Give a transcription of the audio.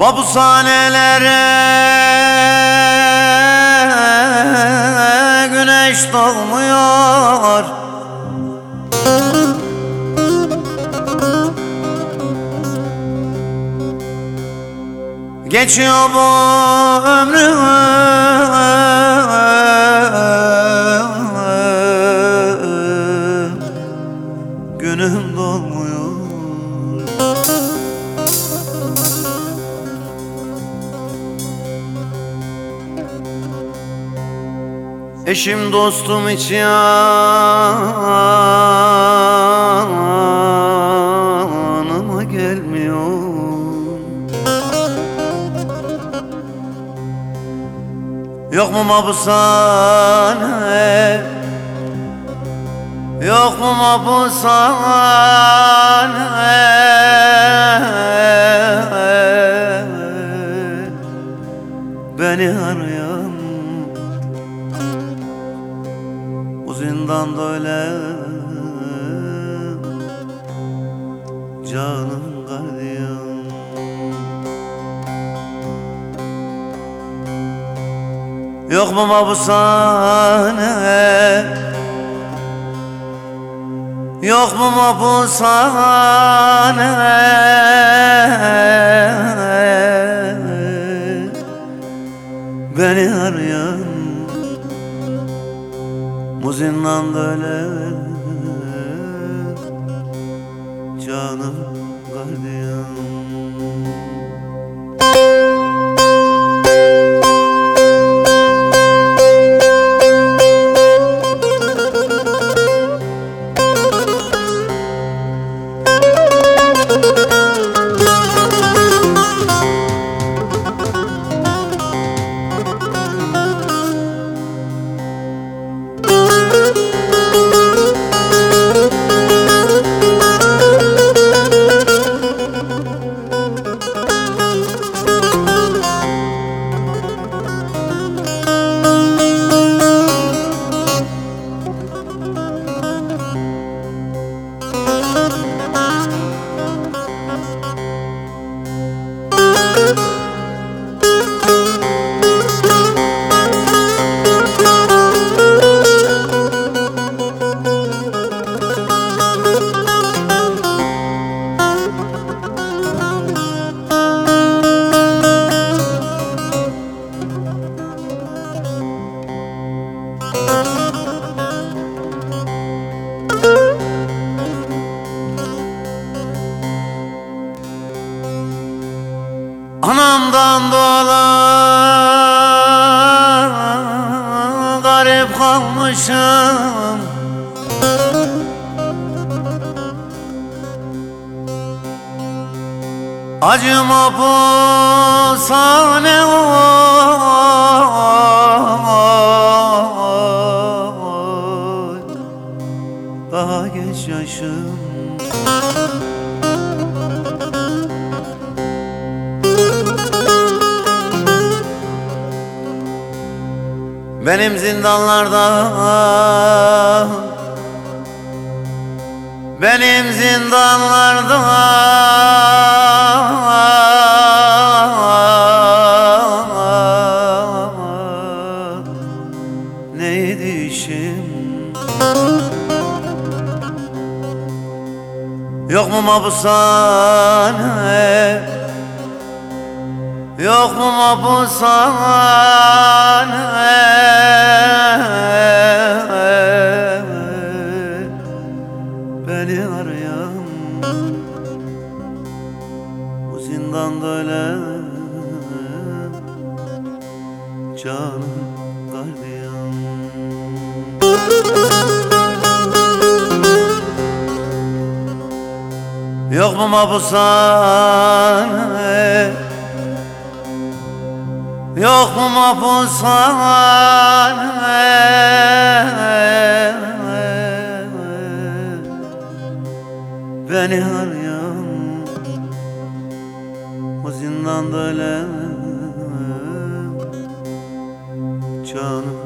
Mabushanelere güneş doğmuyor. Geçiyor bu ömrüm Eşim dostum yanıma gelmiyor. Yok mu mabusane Yok mu mabusane Beni arayan Bu zindanda öyle Canım gardiyan Yok mu mabusane? Yok mu mabusane Bu zindanda öyle Canım gardiyan kalmışım Acıma bu sahne oy Benim zindanlarda Benim zindanlarda. Neydi işim? Yok mu mabusane Yok mu mabusane? Beni arayan Bu zindanda öyle Canım gardiyan Yok mu mabusane Yok mu mabusane Beni arayan Bu zindanda öyle Canım